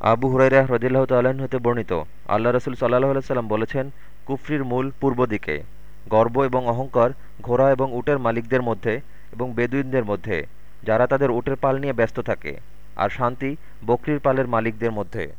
আবু হুরাইরা হ্রদিল্লাহ তাল্লাহ্ন হতে বর্ণিত, আল্লাহ রসুল সাল্লাহ সাল্লাম বলেছেন, কুফরির মূল পূর্ব দিকে, গর্ব এবং অহংকার, ঘোড়া এবং উটের মালিকদের মধ্যে এবং বেদুইনদের মধ্যে, যারা তাদের উটের পাল নিয়ে ব্যস্ত থাকে, আর শান্তি বকরির পালের মালিকদের মধ্যে।